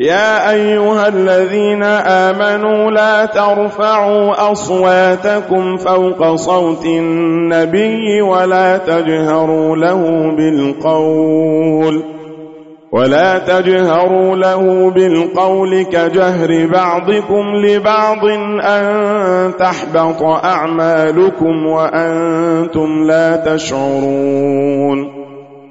يا أيها الذين آمنوا لا ترفعوا أصواتكم فوق صوت النبي ولا تجهروا له بالقول ولا تجهروا له بالقول كجهر بعضكم لبعض أن تحبط أعمالكم وأنتم لا تشعرون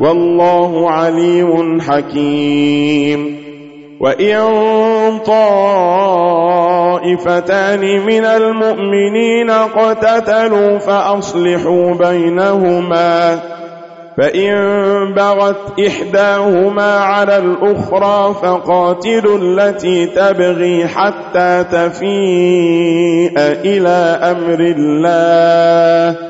والله عليم حكيم وإن طائفتان من المؤمنين قتتلوا فأصلحوا بينهما فإن بغت إحداهما على الأخرى فقاتلوا التي تبغي حتى تفيء إلى أمر الله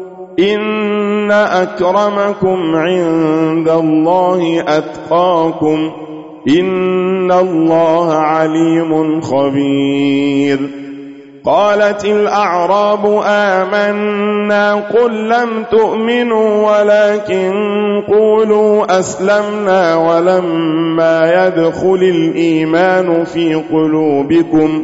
إن أكرمكم عند الله أتقاكم إن الله عليم خبير قالت الأعراب آمنا قل لم تؤمنوا ولكن قولوا أسلمنا ولما يدخل الإيمان في قلوبكم